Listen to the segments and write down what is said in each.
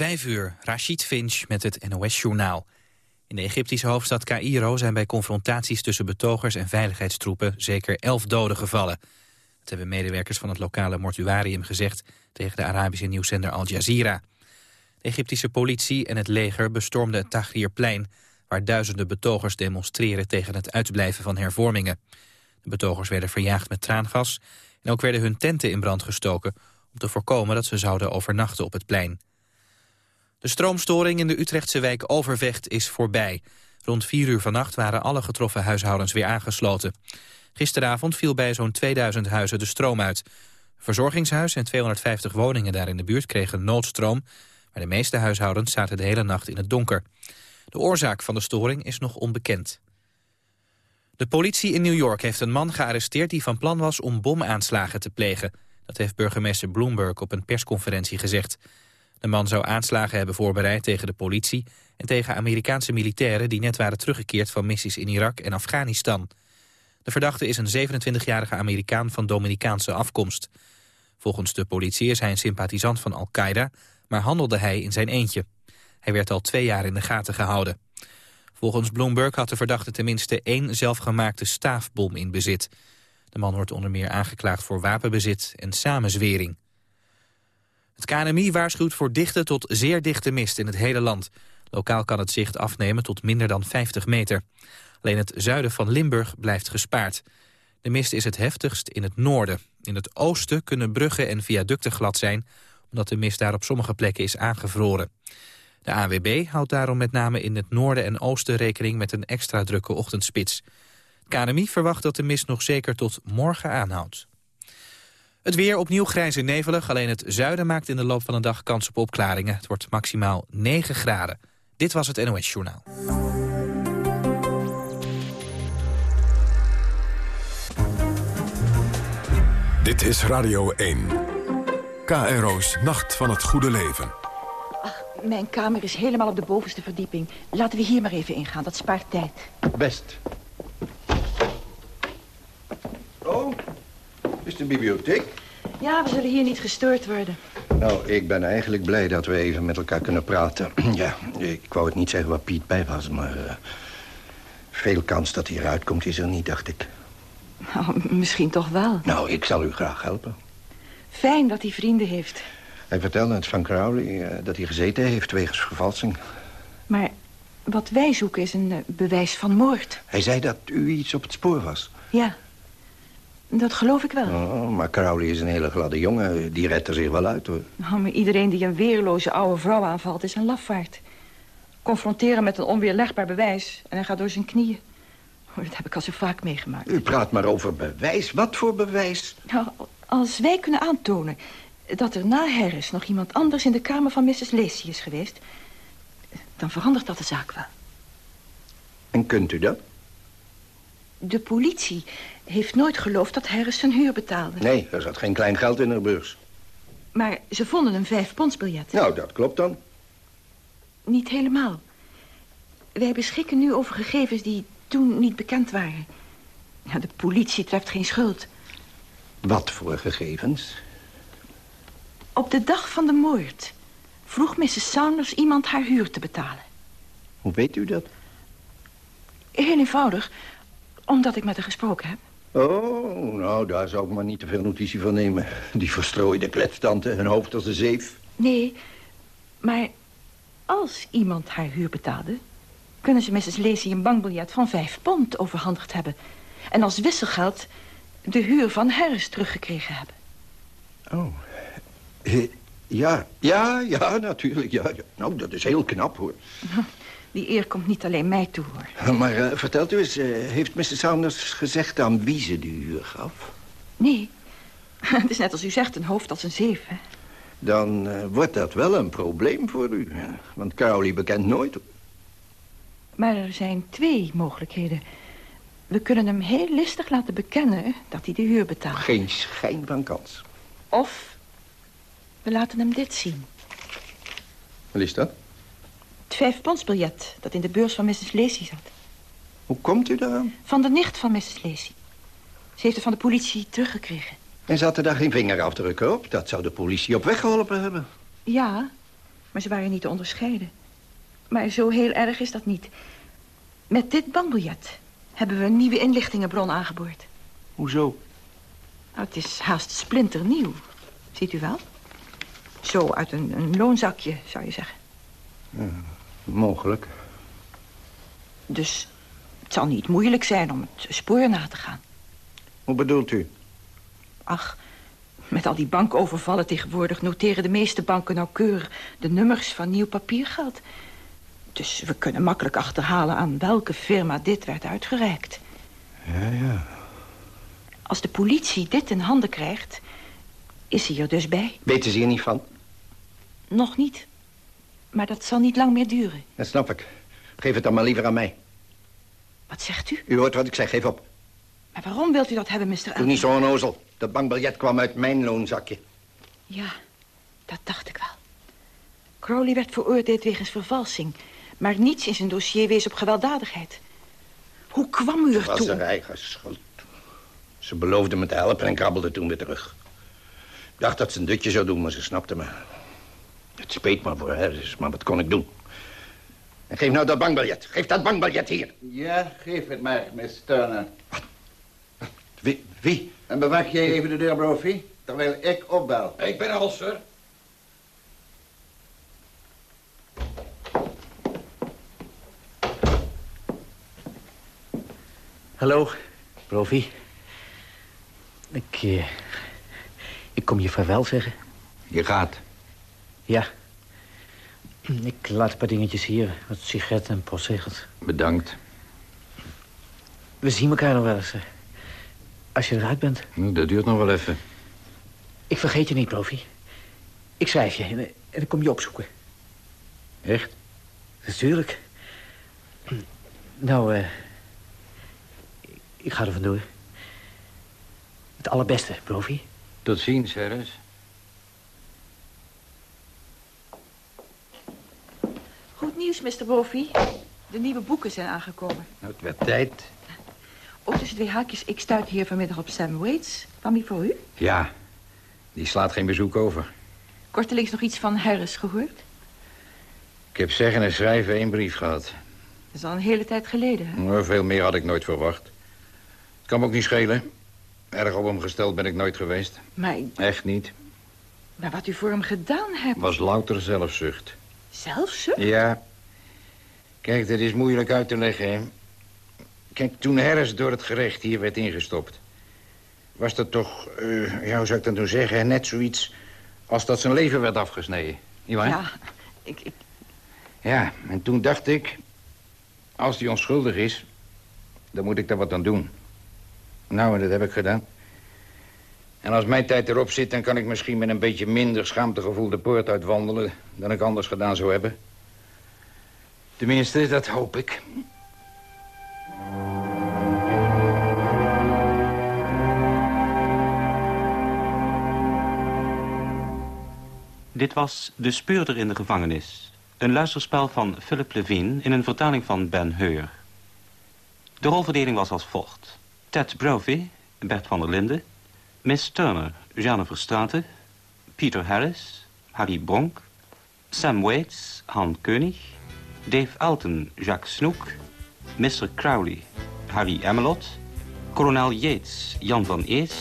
Vijf uur, Rashid Finch met het NOS-journaal. In de Egyptische hoofdstad Cairo zijn bij confrontaties tussen betogers en veiligheidstroepen zeker elf doden gevallen. Dat hebben medewerkers van het lokale mortuarium gezegd tegen de Arabische nieuwszender Al Jazeera. De Egyptische politie en het leger bestormden het Tahrirplein, waar duizenden betogers demonstreren tegen het uitblijven van hervormingen. De betogers werden verjaagd met traangas en ook werden hun tenten in brand gestoken om te voorkomen dat ze zouden overnachten op het plein. De stroomstoring in de Utrechtse wijk Overvecht is voorbij. Rond 4 uur vannacht waren alle getroffen huishoudens weer aangesloten. Gisteravond viel bij zo'n 2000 huizen de stroom uit. verzorgingshuis en 250 woningen daar in de buurt kregen noodstroom... maar de meeste huishoudens zaten de hele nacht in het donker. De oorzaak van de storing is nog onbekend. De politie in New York heeft een man gearresteerd die van plan was om bomaanslagen te plegen. Dat heeft burgemeester Bloomberg op een persconferentie gezegd. De man zou aanslagen hebben voorbereid tegen de politie... en tegen Amerikaanse militairen die net waren teruggekeerd van missies in Irak en Afghanistan. De verdachte is een 27-jarige Amerikaan van Dominicaanse afkomst. Volgens de politie is hij een sympathisant van Al-Qaeda... maar handelde hij in zijn eentje. Hij werd al twee jaar in de gaten gehouden. Volgens Bloomberg had de verdachte tenminste één zelfgemaakte staafbom in bezit. De man wordt onder meer aangeklaagd voor wapenbezit en samenzwering. Het KNMI waarschuwt voor dichte tot zeer dichte mist in het hele land. Lokaal kan het zicht afnemen tot minder dan 50 meter. Alleen het zuiden van Limburg blijft gespaard. De mist is het heftigst in het noorden. In het oosten kunnen bruggen en viaducten glad zijn... omdat de mist daar op sommige plekken is aangevroren. De AWB houdt daarom met name in het noorden en oosten rekening... met een extra drukke ochtendspits. Het KNMI verwacht dat de mist nog zeker tot morgen aanhoudt. Het weer opnieuw grijs en nevelig. Alleen het zuiden maakt in de loop van de dag kans op opklaringen. Het wordt maximaal 9 graden. Dit was het NOS Journaal. Dit is Radio 1. KRO's Nacht van het Goede Leven. Ach, mijn kamer is helemaal op de bovenste verdieping. Laten we hier maar even ingaan, dat spaart tijd. Best. Is de bibliotheek? Ja, we zullen hier niet gestoord worden. Nou, ik ben eigenlijk blij dat we even met elkaar kunnen praten. ja, ik wou het niet zeggen waar Piet bij was, maar... Uh, veel kans dat hij eruit komt is er niet, dacht ik. Nou, misschien toch wel. Nou, ik zal u graag helpen. Fijn dat hij vrienden heeft. Hij vertelde het van Crowley uh, dat hij gezeten heeft wegens vervalsing. Maar wat wij zoeken is een uh, bewijs van moord. Hij zei dat u iets op het spoor was. Ja, dat geloof ik wel. Oh, maar Crowley is een hele gladde jongen. Die redt er zich wel uit, hoor. Nou, maar iedereen die een weerloze oude vrouw aanvalt is een lafaard. Confronteren met een onweerlegbaar bewijs en hij gaat door zijn knieën. Oh, dat heb ik al zo vaak meegemaakt. U praat maar over bewijs. Wat voor bewijs? Nou, als wij kunnen aantonen dat er na Harris nog iemand anders in de kamer van Mrs. Lacey is geweest... dan verandert dat de zaak wel. En kunt u dat? De politie heeft nooit geloofd dat Harris zijn huur betaalde. Nee, er zat geen klein geld in haar beurs. Maar ze vonden een vijfpondsbiljet. Nou, dat klopt dan. Niet helemaal. Wij beschikken nu over gegevens die toen niet bekend waren. Ja, de politie treft geen schuld. Wat voor gegevens? Op de dag van de moord vroeg Mrs. Saunders iemand haar huur te betalen. Hoe weet u dat? Heel eenvoudig, omdat ik met haar gesproken heb. Oh, nou, daar zou ik maar niet te veel notitie van nemen. Die verstrooide kletstante, hun hoofd als een zeef. Nee, maar als iemand haar huur betaalde... kunnen ze Mrs. Lacey een bankbiljet van vijf pond overhandigd hebben. En als wisselgeld de huur van Harris teruggekregen hebben. Oh, ja, ja, ja, natuurlijk. Ja, ja. Nou, dat is heel knap, hoor. Die eer komt niet alleen mij toe, hoor. Maar uh, vertelt u eens, uh, heeft Mrs. Saunders gezegd aan wie ze die huur gaf? Nee. Het is net als u zegt, een hoofd als een hè? Dan uh, wordt dat wel een probleem voor u. Want Crowley bekent nooit. Maar er zijn twee mogelijkheden. We kunnen hem heel listig laten bekennen dat hij de huur betaalt. Geen schijn van kans. Of we laten hem dit zien. Wat is dat? Het vijfpondsbiljet dat in de beurs van Mrs. Lacey zat. Hoe komt u daaraan? Van de nicht van Mrs. Lacey. Ze heeft het van de politie teruggekregen. En zat er daar geen vingerafdrukken op? Dat zou de politie op weg geholpen hebben. Ja, Maar ze waren niet te onderscheiden. Maar zo heel erg is dat niet. Met dit bankbiljet hebben we een nieuwe inlichtingenbron aangeboord. Hoezo? Nou, het is haast splinternieuw. Ziet u wel? Zo uit een, een loonzakje, zou je zeggen. Ja, mogelijk. Dus het zal niet moeilijk zijn om het spoor na te gaan. Hoe bedoelt u? Ach, met al die bankovervallen tegenwoordig... noteren de meeste banken nauwkeurig de nummers van nieuw papiergeld. Dus we kunnen makkelijk achterhalen aan welke firma dit werd uitgereikt. Ja, ja. Als de politie dit in handen krijgt, is hij er dus bij. Weten ze hier niet van? Nog niet. Maar dat zal niet lang meer duren. Dat snap ik. Geef het dan maar liever aan mij. Wat zegt u? U hoort wat ik zeg, geef op. Maar waarom wilt u dat hebben, Mr. Doe Elton? niet zo onnozel. Dat bankbiljet kwam uit mijn loonzakje. Ja, dat dacht ik wel. Crowley werd veroordeeld wegens vervalsing. Maar niets in zijn dossier wees op gewelddadigheid. Hoe kwam u Het was ertoe? haar eigen schuld. Ze beloofde me te helpen en krabbelde toen weer terug. Ik dacht dat ze een dutje zou doen, maar ze snapte me. Het speet me voor haar, maar wat kon ik doen? En geef nou dat bankbiljet. Geef dat bankbiljet hier. Ja, geef het maar, Miss Turner. Wie? Wie? En bewaak jij even de deur, Brophy, terwijl ik opbel. Ik ben al, sir. Hallo, Brophy. Ik, eh, ik kom je vaarwel zeggen. Je gaat. Ja. Ik laat een paar dingetjes hier. Wat sigaretten en postzegels. Bedankt. We zien elkaar nog wel eens. eh, Als je eruit bent. Hm, Dat duurt nog wel even. Ik vergeet je niet, Brophy. Ik schrijf je en, eh, en ik kom je opzoeken. Echt? Natuurlijk. Nou, eh... ik ga er vandoor. Het allerbeste, Brophy. Tot ziens, Harris. Goed nieuws, Mr. Brophy. De nieuwe boeken zijn aangekomen. Nou, het werd tijd. Ook tussen twee haakjes, ik stuit hier vanmiddag op Sam Waits. Kwam hij voor u? Ja, die slaat geen bezoek over. Kortelings nog iets van Harris gehoord? Ik heb zeggen en schrijven één brief gehad. Dat is al een hele tijd geleden, hè? Maar veel meer had ik nooit verwacht. Het kan me ook niet schelen. Erg op hem gesteld ben ik nooit geweest. Maar, Echt niet. maar wat u voor hem gedaan hebt... Was louter zelfzucht. Zelfs, hè? Ja. Kijk, dat is moeilijk uit te leggen, hè. Kijk, toen Harris door het gerecht hier werd ingestopt... was dat toch, eh, ja, hoe zou ik dat toen zeggen... net zoiets als dat zijn leven werd afgesneden. Niet waar? Ja, ik, ik, Ja, en toen dacht ik... als hij onschuldig is, dan moet ik daar wat aan doen. Nou, en dat heb ik gedaan. En als mijn tijd erop zit, dan kan ik misschien met een beetje minder schaamtegevoel de poort uitwandelen... dan ik anders gedaan zou hebben. Tenminste, dat hoop ik. Dit was De Speurder in de gevangenis. Een luisterspel van Philip Levine in een vertaling van Ben Heur. De rolverdeling was als volgt. Ted Brophy, Bert van der Linden. Miss Turner, Jeanne Verstraeten. Peter Harris, Harry Bronk. Sam Waits, Han König. Dave Alton, Jacques Snoek. Mr. Crowley, Harry Emmelot. Kolonel Yates, Jan van Ees.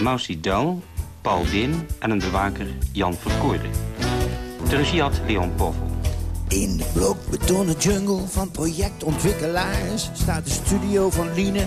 Mousy Dull, Paul Deen en een bewaker, Jan Verkooren. De regie had Leon Povel. In de blokbetonnen jungle van projectontwikkelaars staat de studio van Liene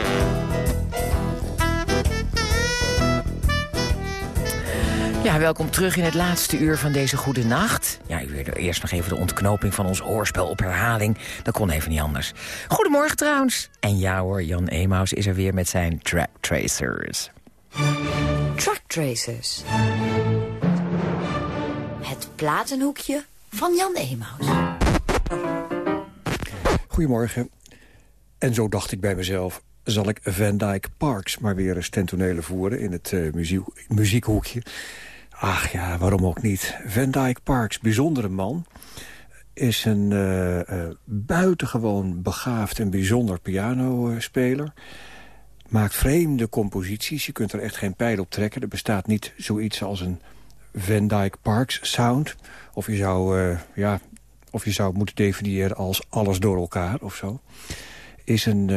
Ja, welkom terug in het laatste uur van deze goede nacht. Ja, u wilde eerst nog even de ontknoping van ons hoorspel op herhaling. Dat kon even niet anders. Goedemorgen trouwens. En ja hoor, Jan Emaus is er weer met zijn Track Tracers. Track Tracers. Het platenhoekje van Jan Emaus. Goedemorgen. En zo dacht ik bij mezelf, zal ik Van Dyke Parks maar weer eens ten tonele voeren in het uh, muziek, muziekhoekje. Ach ja, waarom ook niet. Van Dyke Parks, bijzondere man, is een uh, uh, buitengewoon begaafd en bijzonder pianospeler. Maakt vreemde composities, je kunt er echt geen pijl op trekken. Er bestaat niet zoiets als een Van Dyke Parks sound. Of je zou, uh, ja, of je zou moeten definiëren als alles door elkaar of zo. Is een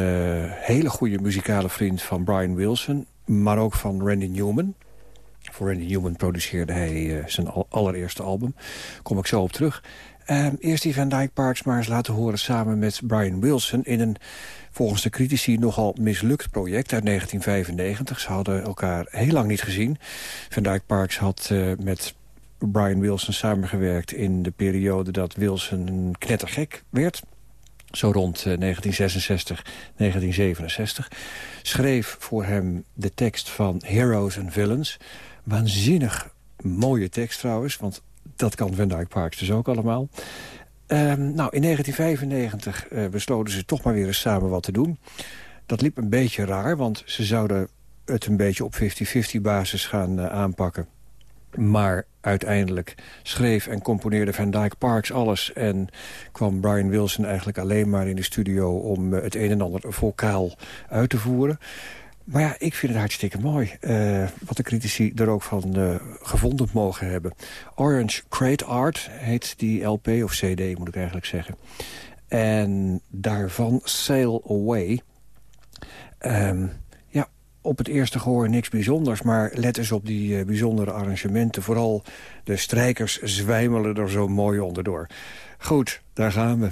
hele goede muzikale vriend van Brian Wilson, maar ook van Randy Newman. Voor Randy Newman produceerde hij uh, zijn al allereerste album. Kom ik zo op terug. Uh, eerst die Van Dyke Parks maar eens laten horen samen met Brian Wilson... in een volgens de critici nogal mislukt project uit 1995. Ze hadden elkaar heel lang niet gezien. Van Dyke Parks had uh, met Brian Wilson samengewerkt... in de periode dat Wilson knettergek werd... Zo rond 1966, 1967. Schreef voor hem de tekst van Heroes and Villains. Waanzinnig mooie tekst trouwens, want dat kan Van Dyke Parks dus ook allemaal. Um, nou, in 1995 uh, besloten ze toch maar weer eens samen wat te doen. Dat liep een beetje raar, want ze zouden het een beetje op 50-50 basis gaan uh, aanpakken. Maar uiteindelijk schreef en componeerde Van Dyke Parks alles... en kwam Brian Wilson eigenlijk alleen maar in de studio... om het een en ander vocaal uit te voeren. Maar ja, ik vind het hartstikke mooi. Uh, wat de critici er ook van uh, gevonden mogen hebben. Orange Crate Art heet die LP, of CD moet ik eigenlijk zeggen. En daarvan Sail Away... Um, op het eerste gehoor niks bijzonders, maar let eens op die uh, bijzondere arrangementen. Vooral de strijkers zwijmelen er zo mooi onderdoor. Goed, daar gaan we.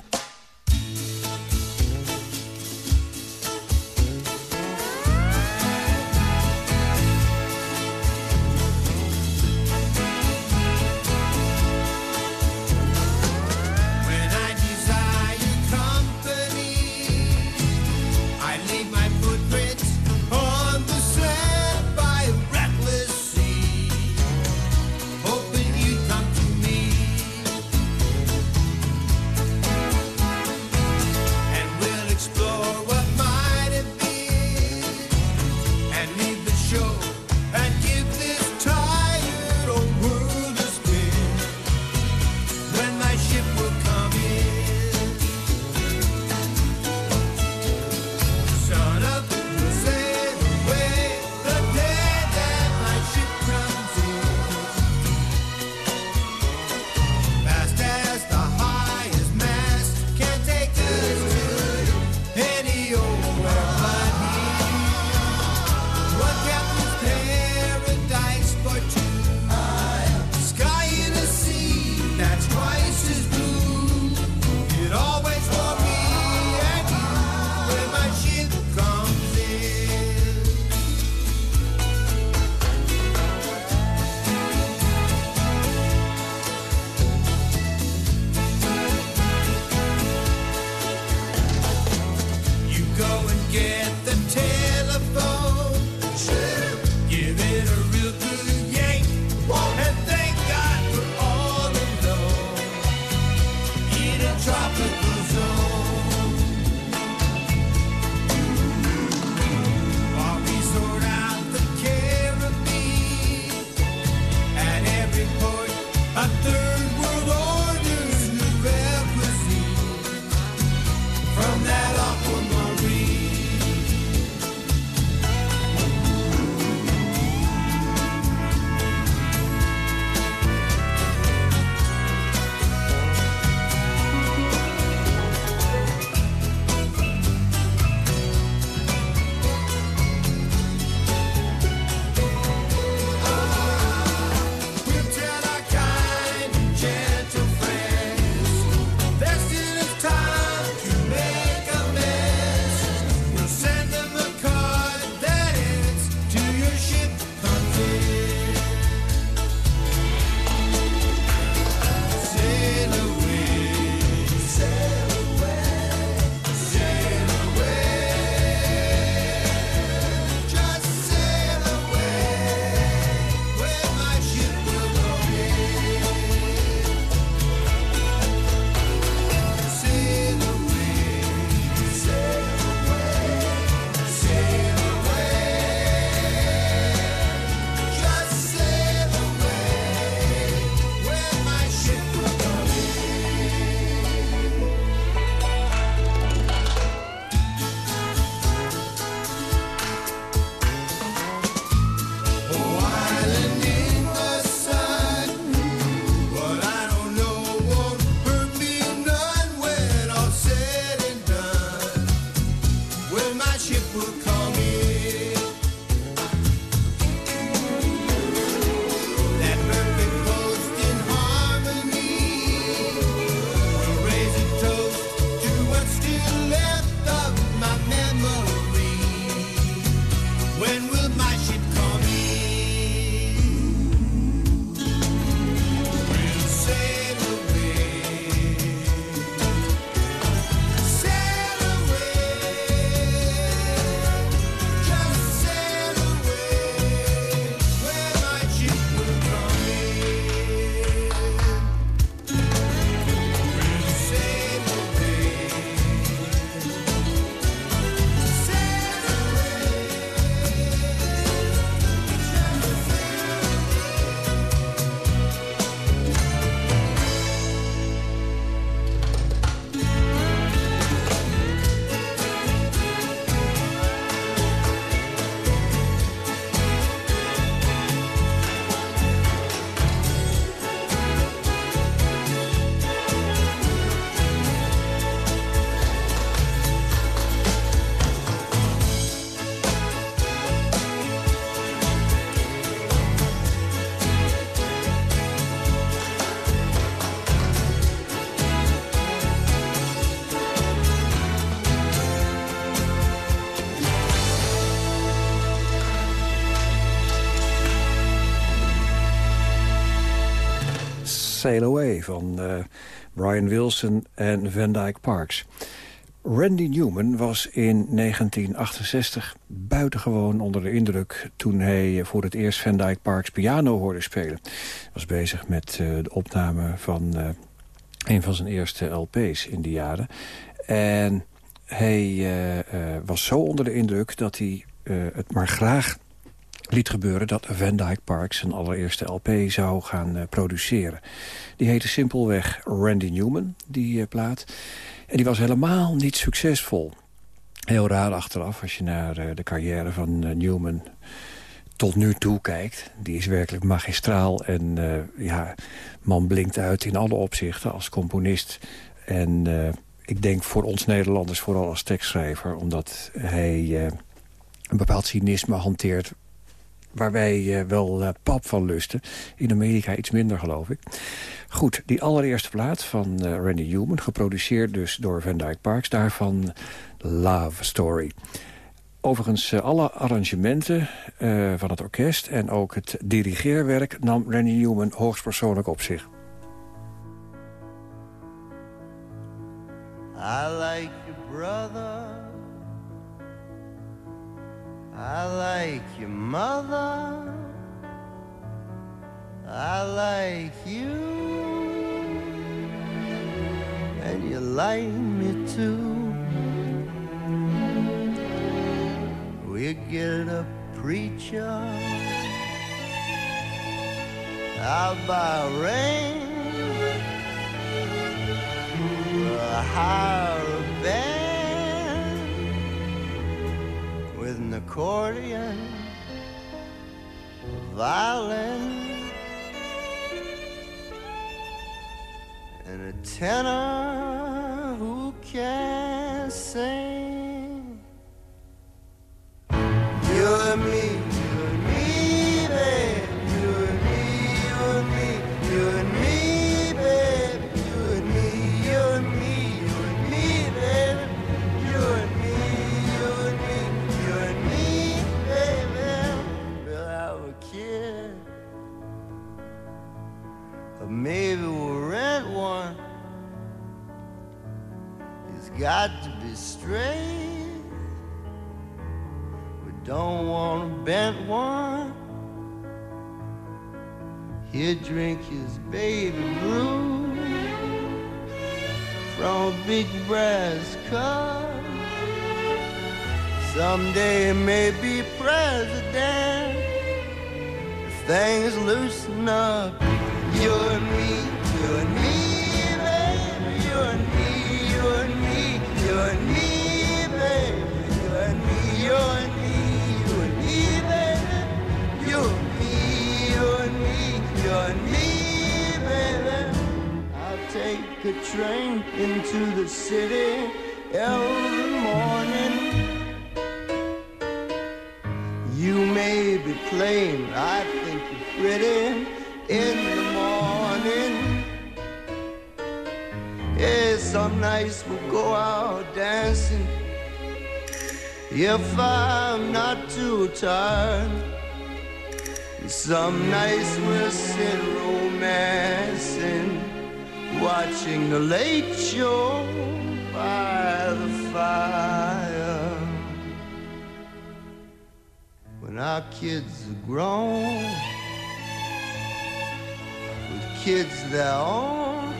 Sail Away van Brian Wilson en Van Dyke Parks. Randy Newman was in 1968 buitengewoon onder de indruk... toen hij voor het eerst Van Dyke Parks piano hoorde spelen. Hij was bezig met de opname van een van zijn eerste LP's in die jaren. En hij was zo onder de indruk dat hij het maar graag liet gebeuren dat Van Dyke Parks zijn allereerste LP zou gaan uh, produceren. Die heette simpelweg Randy Newman, die uh, plaat. En die was helemaal niet succesvol. Heel raar achteraf als je naar uh, de carrière van Newman tot nu toe kijkt. Die is werkelijk magistraal en ja, man blinkt uit in alle opzichten als componist. En ik denk voor ons Nederlanders vooral als tekstschrijver... omdat hij een bepaald cynisme hanteert waar wij uh, wel uh, pap van lusten. In Amerika iets minder, geloof ik. Goed, die allereerste plaat van uh, Randy Newman... geproduceerd dus door Van Dyke Parks. Daarvan Love Story. Overigens, alle arrangementen van het orkest... en ook het dirigeerwerk nam Randy Newman hoogstpersoonlijk op zich. I like your brother I like your mother. I like you. And you like me too. We get a preacher. I'll buy a ring. We'll hire accordion, violin, and a tenor who can sing. You and me. Got to be straight. We don't want a bent one. He'll drink his baby blue from a big brass cup. Someday he may be president if things loosen up. You and me, city every morning. You may be plain, I think you're pretty in the morning. Yeah, some nights we'll go out dancing. If I'm not too tired. Some nights we'll sit romancing, watching the late show fire. When our kids are grown with kids their own.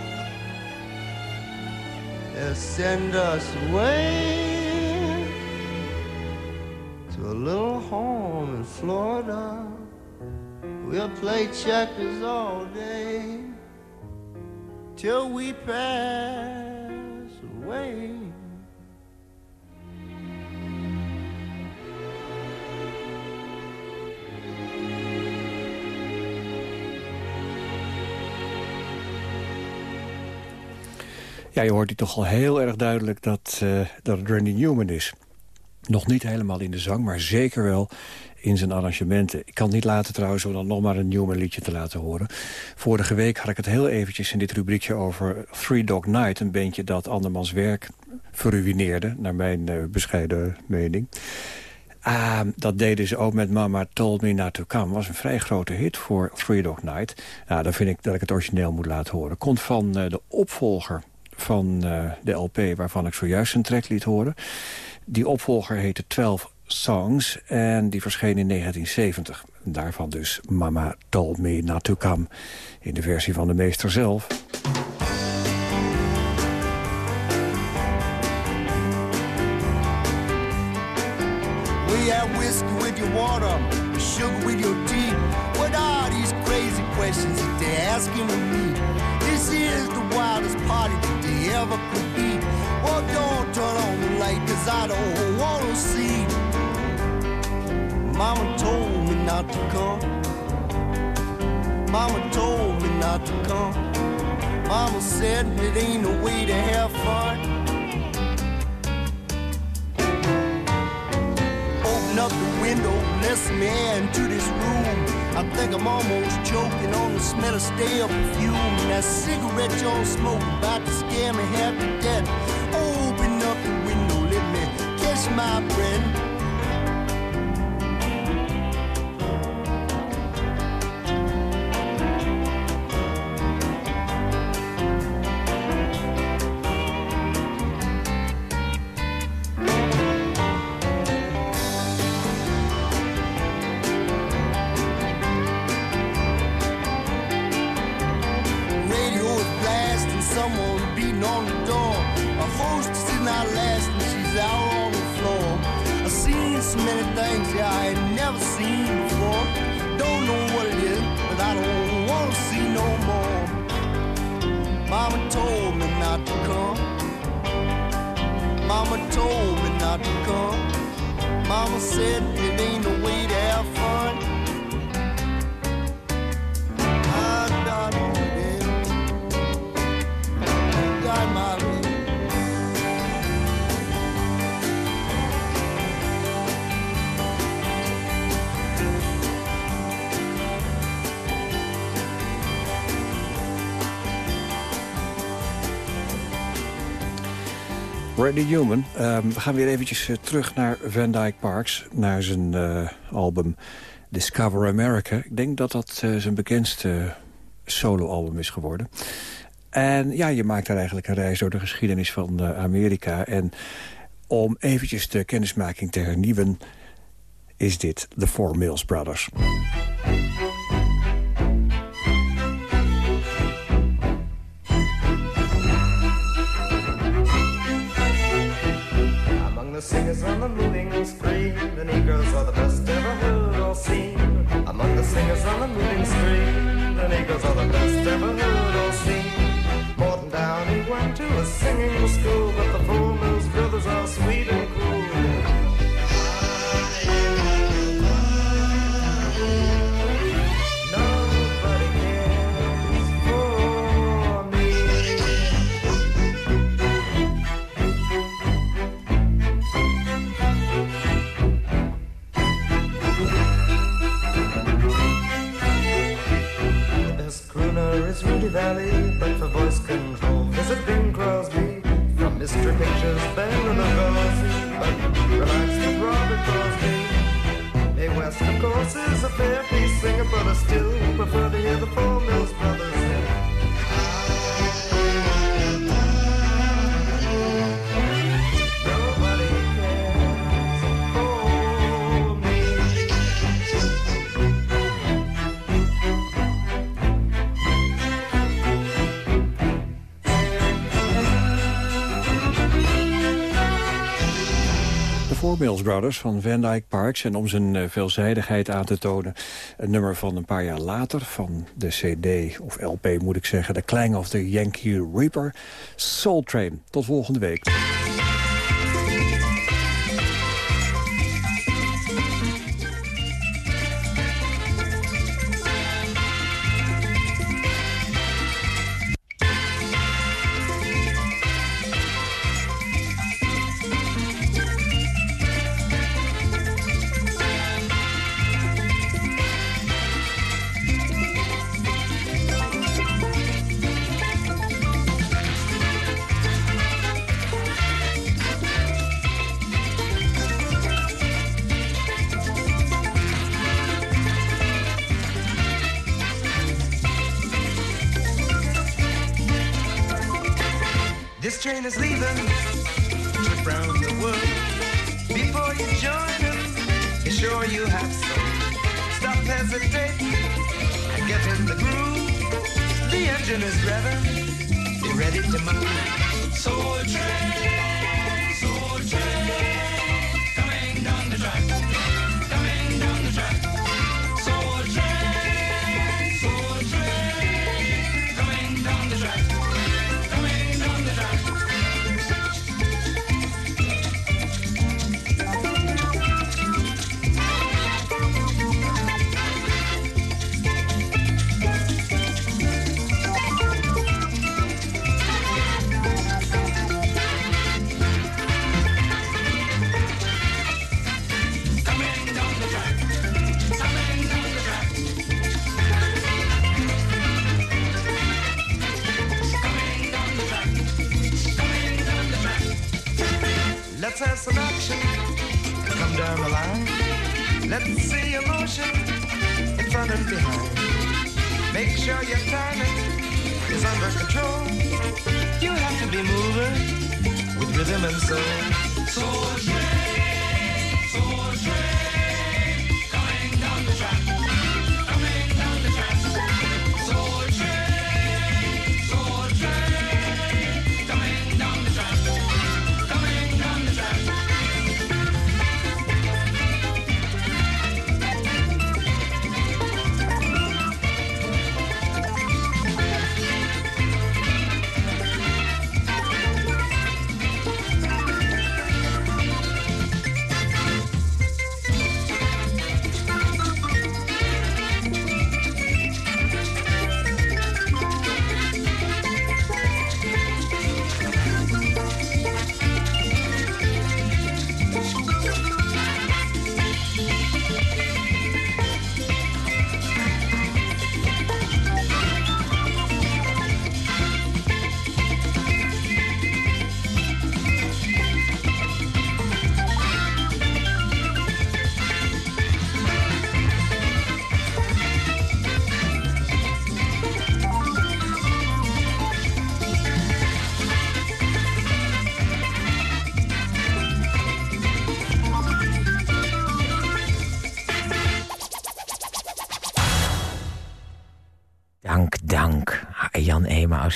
They'll send us away to a little home in Florida. We'll play checkers all day till we pass away. Ja, je hoort hier toch al heel erg duidelijk dat, uh, dat het Randy Newman is. Nog niet helemaal in de zang, maar zeker wel in zijn arrangementen. Ik kan niet laten trouwens om dan nog maar een Newman liedje te laten horen. Vorige week had ik het heel eventjes in dit rubriekje over Three Dog Night. Een bandje dat andermans werk verruineerde, naar mijn uh, bescheiden mening. Uh, dat deden ze ook met Mama Told Me Not To Come. was een vrij grote hit voor Three Dog Night. Nou, dan vind ik dat ik het origineel moet laten horen. Komt van uh, de opvolger van uh, de LP waarvan ik zojuist een track liet horen. Die opvolger heette 12 Songs en die verscheen in 1970. Daarvan dus Mama Told Me Not To Come in de versie van de meester zelf. We have whiskey with your water, sugar with your tea. What are these crazy questions that they're asking of me? This is the wildest party ever could be. Well, don't turn on the light, cause I don't want to see. Mama told me not to come. Mama told me not to come. Mama said it ain't no way to have fun. Open up the window, let some air into this room. I think I'm almost choking on the smell of stale perfume. That cigarette you're smoking about to scare me half to death. Open up the window, let me catch my breath. Mama told me not to come. Mama told me not to come. Mama said it ain't the way to Randy Newman. Um, we gaan weer eventjes uh, terug naar Van Dyke Parks. Naar zijn uh, album Discover America. Ik denk dat dat uh, zijn bekendste soloalbum is geworden. En ja, je maakt daar eigenlijk een reis door de geschiedenis van Amerika. En om eventjes de kennismaking te hernieuwen... is dit The Four Mills Brothers. Singers on the moving screen. The Negroes are the best ever heard or seen. Among the singers on the moving screen, the Negroes are the best ever heard or seen. Morton Downey went to a singing school, but the Valley, but for voice control, visit Bing Crosby from Mr. Pictures, Ben and Lugosi, but relax with Robert Crosby. Hey West, of course, is a fair piece singer, but I still prefer to hear the Four Mills Brothers van Van Dyke Parks. En om zijn uh, veelzijdigheid aan te tonen... een nummer van een paar jaar later van de CD, of LP moet ik zeggen... The Clang of the Yankee Reaper, Soul Train. Tot volgende week.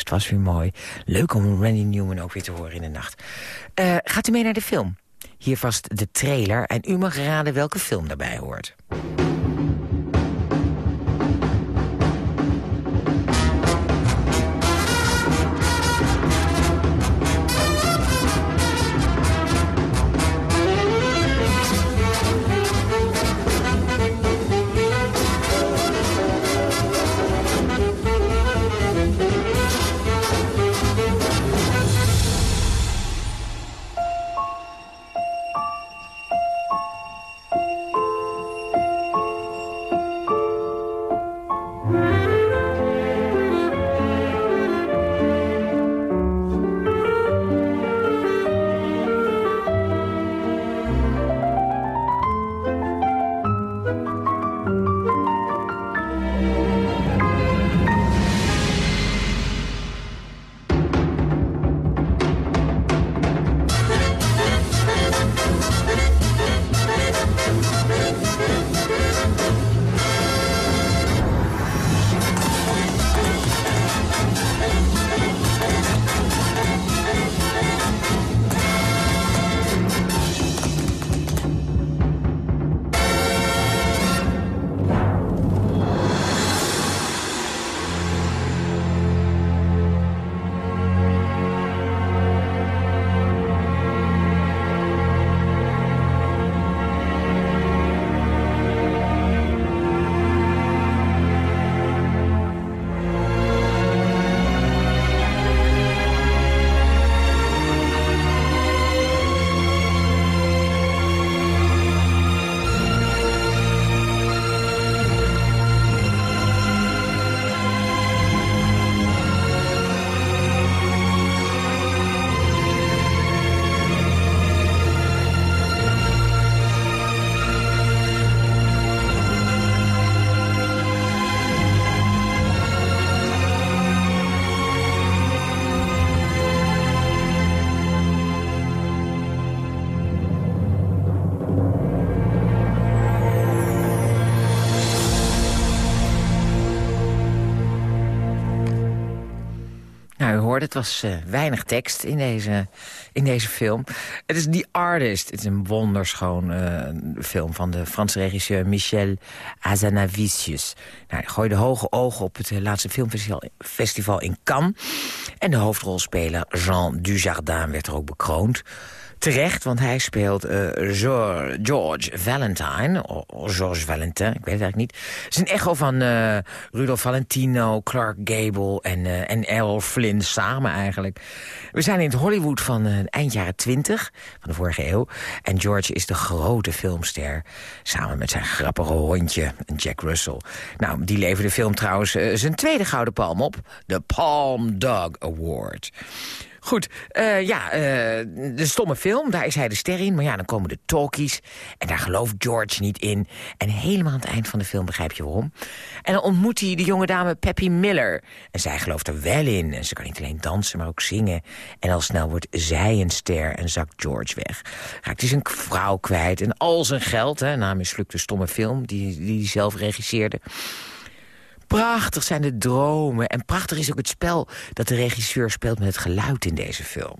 het was weer mooi. Leuk om Randy Newman ook weer te horen in de nacht. Eh, gaat u mee naar de film? Hier vast de trailer en u mag raden welke film daarbij hoort. Hoorde. Het was uh, weinig tekst in deze, in deze film. Het is The Artist. Het is een wonderschoon uh, film van de Franse regisseur Michel Azanavicius. Nou, hij gooide hoge ogen op het laatste filmfestival festival in Cannes. En de hoofdrolspeler Jean Dujardin werd er ook bekroond. Terecht, want hij speelt uh, George Valentine. Of George Valentin, ik weet het eigenlijk niet. Het is een echo van uh, Rudolf Valentino, Clark Gable en, uh, en Flynn samen eigenlijk. We zijn in het Hollywood van eind jaren twintig, van de vorige eeuw. En George is de grote filmster, samen met zijn grappige hondje, Jack Russell. Nou, die leverde de film trouwens zijn tweede gouden palm op. De Palm Dog Award. Goed, uh, ja, uh, de stomme film, daar is hij de ster in. Maar ja, dan komen de talkies. En daar gelooft George niet in. En helemaal aan het eind van de film begrijp je waarom. En dan ontmoet hij de jonge dame Peppy Miller. En zij gelooft er wel in. En ze kan niet alleen dansen, maar ook zingen. En al snel wordt zij een ster en zakt George weg. Raakt hij zijn vrouw kwijt en al zijn geld. Hè, na mislukte stomme film die, die hij zelf regisseerde. Prachtig zijn de dromen. En prachtig is ook het spel dat de regisseur speelt met het geluid in deze film.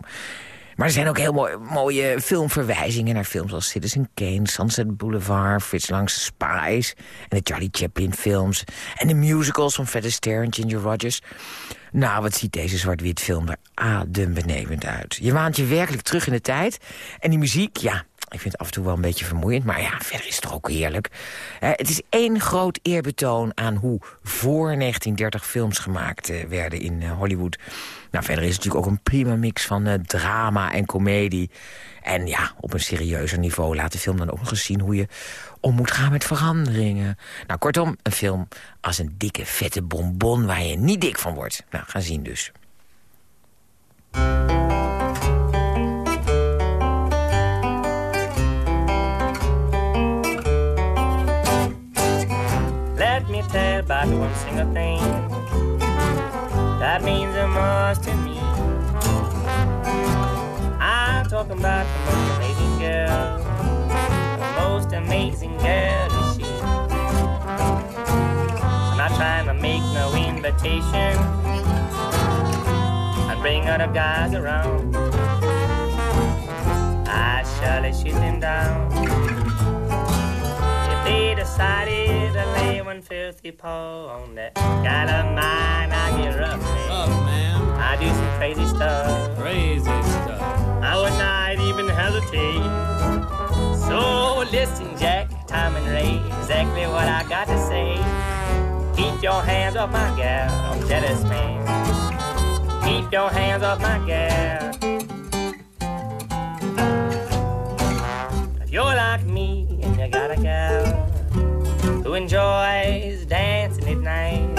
Maar er zijn ook heel mooi, mooie filmverwijzingen naar films als Citizen Kane, Sunset Boulevard, Fritz Lang's Spies en de Charlie Chaplin films en de musicals van Fred Astaire en Ginger Rogers. Nou, wat ziet deze zwart-wit film er adembenemend uit. Je waant je werkelijk terug in de tijd. En die muziek, ja, ik vind het af en toe wel een beetje vermoeiend, maar ja, verder is het toch ook heerlijk. Uh, het is één groot eerbetoon aan hoe voor 1930 films gemaakt uh, werden in uh, Hollywood. Nou, verder is het natuurlijk ook een prima mix van drama en komedie. En ja, op een serieuzer niveau laat de film dan ook nog eens zien hoe je om moet gaan met veranderingen. Nou, kortom, een film als een dikke, vette bonbon waar je niet dik van wordt. Nou, gaan zien dus. About one single thing that means the most to me. I'm talking about the most amazing girl, the most amazing girl is she. I'm not trying to make no invitation and bring other guys around. I surely shoot them down they decided to lay one filthy paw on that gal of mine. I get rough, man. Rough, man. I do some crazy stuff. Crazy stuff. I would not even hesitate. So listen, Jack, Tom, and Ray, exactly what I got to say. Keep your hands off my gal, I'm jealous, man. Keep your hands off my gal. If you're like me you got a gal who enjoys dancing at night,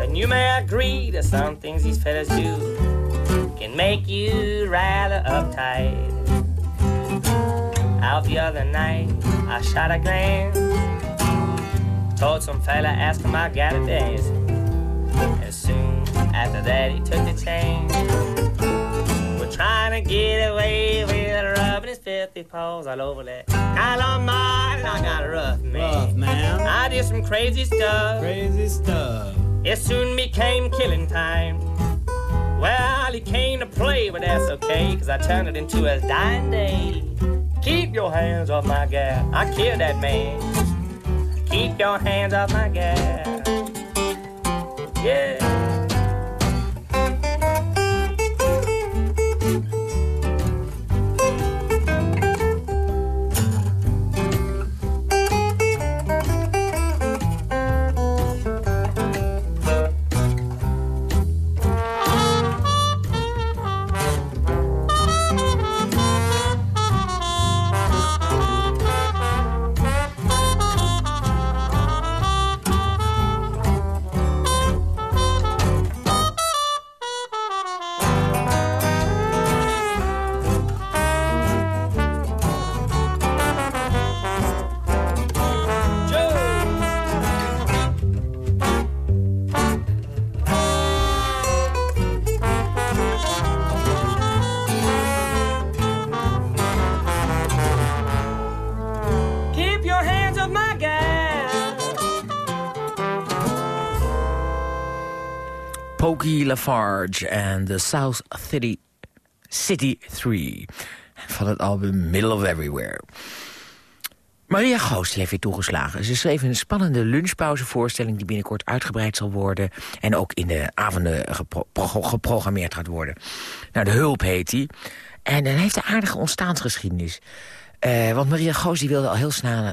And you may agree that some things these fellas do can make you rather uptight. Out the other night, I shot a glance, told some fella, ask him I got a dance. And soon after that, he took the chance. We're trying to get away with his filthy paws all over that. Calamine, I got a rough man. Rough, man. I did some crazy stuff. Crazy stuff. It soon became killing time. Well, he came to play, but that's okay, cause I turned it into a dying day. Keep your hands off my gal. I killed that man. Keep your hands off my gal. Yeah. Lafarge en The South City, City 3 van het album Middle of Everywhere. Maria Goos heeft weer toegeslagen. Ze schreef een spannende lunchpauzevoorstelling... die binnenkort uitgebreid zal worden... en ook in de avonden gepro pro geprogrammeerd gaat worden. Nou, De Hulp heet die. En dan heeft een aardige ontstaansgeschiedenis. Uh, want Maria Goos die wilde al heel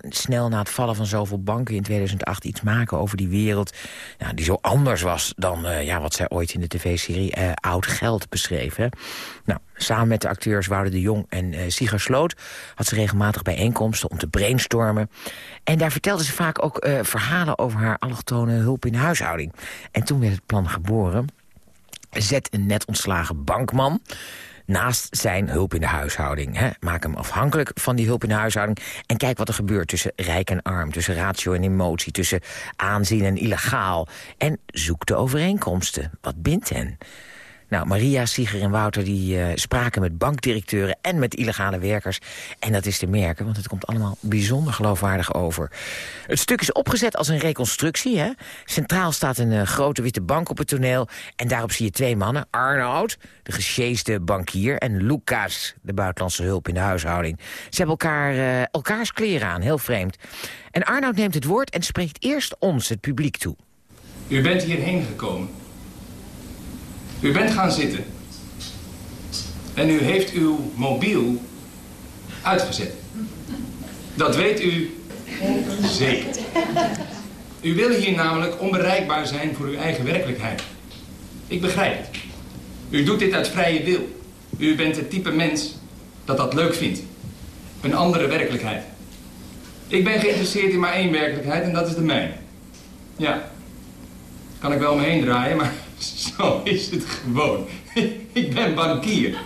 snel, na het vallen van zoveel banken in 2008 iets maken over die wereld. Nou, die zo anders was dan uh, ja, wat zij ooit in de tv-serie uh, Oud Geld beschreef. Hè. Nou, samen met de acteurs Wouter de Jong en uh, Sigar Sloot had ze regelmatig bijeenkomsten om te brainstormen. En daar vertelde ze vaak ook verhalen over haar allochtone hulp in de huishouding. En toen werd het plan geboren. Zet een net ontslagen bankman naast zijn hulp in de huishouding. Hè. Maak hem afhankelijk van die hulp in de huishouding... en kijk wat er gebeurt tussen rijk en arm, tussen ratio en emotie... tussen aanzien en illegaal. En zoek de overeenkomsten. Wat bindt hen? Nou, Maria, Sieger en Wouter die, uh, spraken met bankdirecteuren en met illegale werkers. En dat is te merken, want het komt allemaal bijzonder geloofwaardig over. Het stuk is opgezet als een reconstructie. Hè? Centraal staat een uh, grote witte bank op het toneel. En daarop zie je twee mannen. Arnoud, de gesjeesde bankier, en Lucas, de buitenlandse hulp in de huishouding. Ze hebben elkaar, uh, elkaars kleren aan, heel vreemd. En Arnoud neemt het woord en spreekt eerst ons, het publiek, toe. U bent hierheen gekomen. U bent gaan zitten. En u heeft uw mobiel uitgezet. Dat weet u zeker. U wil hier namelijk onbereikbaar zijn voor uw eigen werkelijkheid. Ik begrijp het. U doet dit uit vrije wil. U bent het type mens dat dat leuk vindt. Een andere werkelijkheid. Ik ben geïnteresseerd in maar één werkelijkheid en dat is de mijne. Ja, kan ik wel me heen draaien, maar zo is het gewoon. ik ben bankier.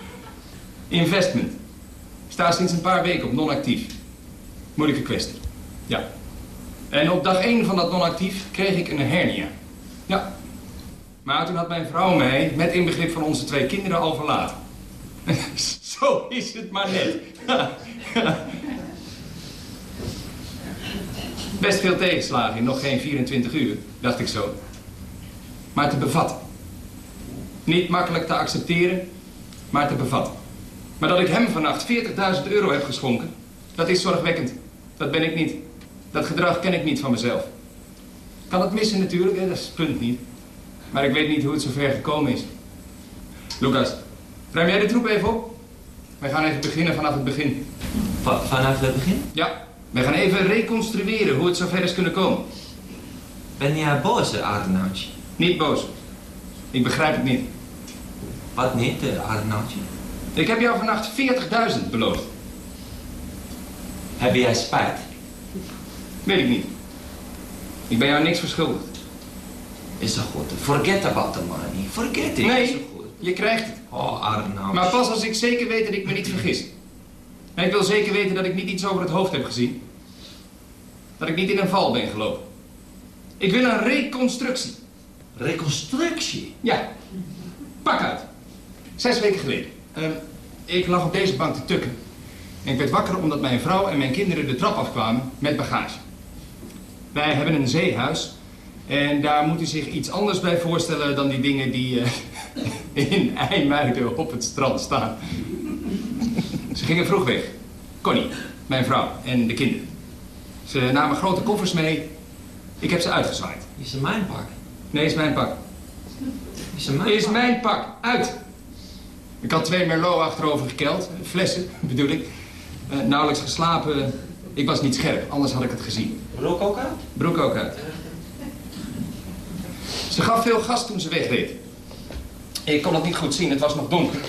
Investment. Sta sinds een paar weken op non-actief. Moeilijke kwestie. Ja. En op dag 1 van dat non-actief kreeg ik een hernia. Ja. Maar toen had mijn vrouw mij, met inbegrip van onze twee kinderen, al. Zo is het maar net. Best veel tegenslagen in nog geen 24 uur, dacht ik zo. Maar te bevatten. Niet makkelijk te accepteren, maar te bevatten. Maar dat ik hem vannacht 40.000 euro heb geschonken, dat is zorgwekkend. Dat ben ik niet. Dat gedrag ken ik niet van mezelf. Kan het missen natuurlijk, hè? dat is het punt niet. Maar ik weet niet hoe het zover gekomen is. Lucas, ruim jij de troep even op? Wij gaan even beginnen vanaf het begin. Va vanaf het begin? Ja, wij gaan even reconstrueren hoe het zover is kunnen komen. Ben jij boos, Aardenautje? Niet boos. Ik begrijp het niet. Wat niet, Aardenautje? Ik heb jou vannacht 40.000 beloofd. Heb jij spijt? Weet ik niet. Ik ben jou niks verschuldigd. Is dat goed? Forget about the money. Forget it. Nee, je krijgt het. Oh, Arnoud. Maar pas als ik zeker weet dat ik me niet vergis. En ik wil zeker weten dat ik niet iets over het hoofd heb gezien. Dat ik niet in een val ben gelopen. Ik wil een reconstructie. Reconstructie? Ja. Pak uit. Zes weken geleden. Uh, ik lag op deze bank te tukken. En ik werd wakker omdat mijn vrouw en mijn kinderen de trap afkwamen met bagage. Wij hebben een zeehuis. En daar moet u zich iets anders bij voorstellen dan die dingen die uh, in IJmuiden op het strand staan. Ze gingen vroeg weg. Connie, mijn vrouw en de kinderen. Ze namen grote koffers mee. Ik heb ze uitgezwaaid. Is het mijn pak? Nee, is mijn pak. Is mijn is pak? mijn pak. Uit. Ik had twee Merlot achterover gekeld. Flessen, bedoel ik. Uh, nauwelijks geslapen. Ik was niet scherp, anders had ik het gezien. Broek ook uit? Broek ook uit. Ze gaf veel gas toen ze wegreed. Ik kon het niet goed zien, het was nog donker.